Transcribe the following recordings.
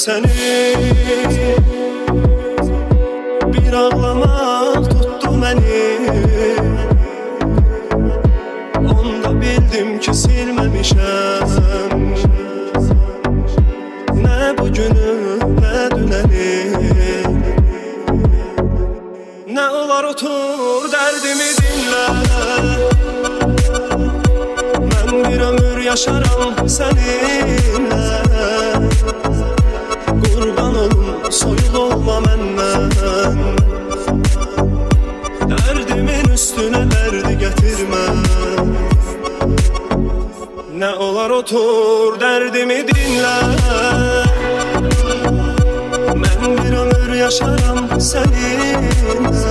səni Bir ağlamaq tutdu məni Onda bildim ki silməmişəm Nə bugünü, nə dünəni Nə olar otur dərdimi dinlə yaşaram səninlə Qurban olum, soyuq olma məndən Dərdimin üstünə dərdi gətirmə Nə olar otur dərdimi dinlə Mən bir ömür yaşaram səninlə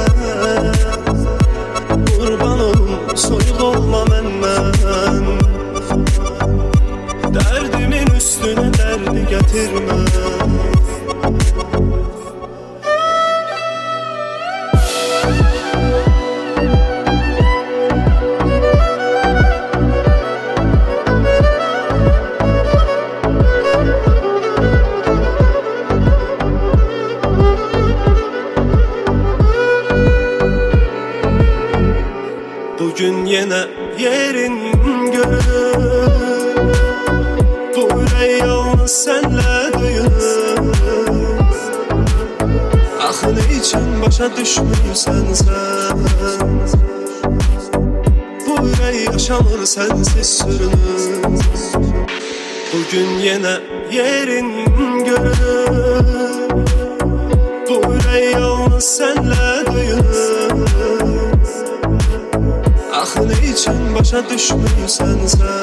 yerin Bu ürək yalnız sənlə duyur Axı üçün başa düşmürsən sən Bu ürək yaşamır sənsiz sürünür. Bugün yenə yerin görür Bu ürək yalnız sənlə Axı nə üçün başa düşmürsən sən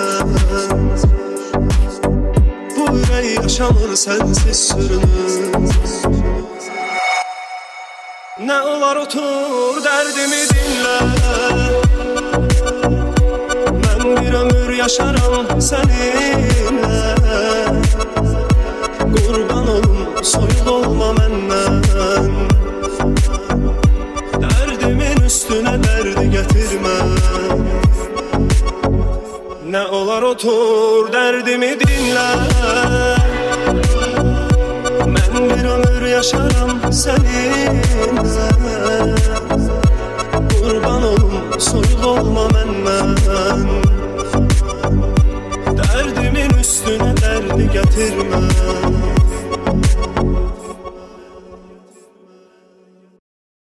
Bu ürək yaşamır sənsiz sürünür. Nə olar otur dərdimi dinlə Mən bir ömür yaşaram səninlə Qurban olum, soyuq olma məndən Dərdimin üstünə dərdi gətirmə Nə olar otur dərdimi dinlə Mən bir ömür yaşaram səninlə Qurban olum, soyuq olma məndən Dərdimin üstünə dərdi gətirmə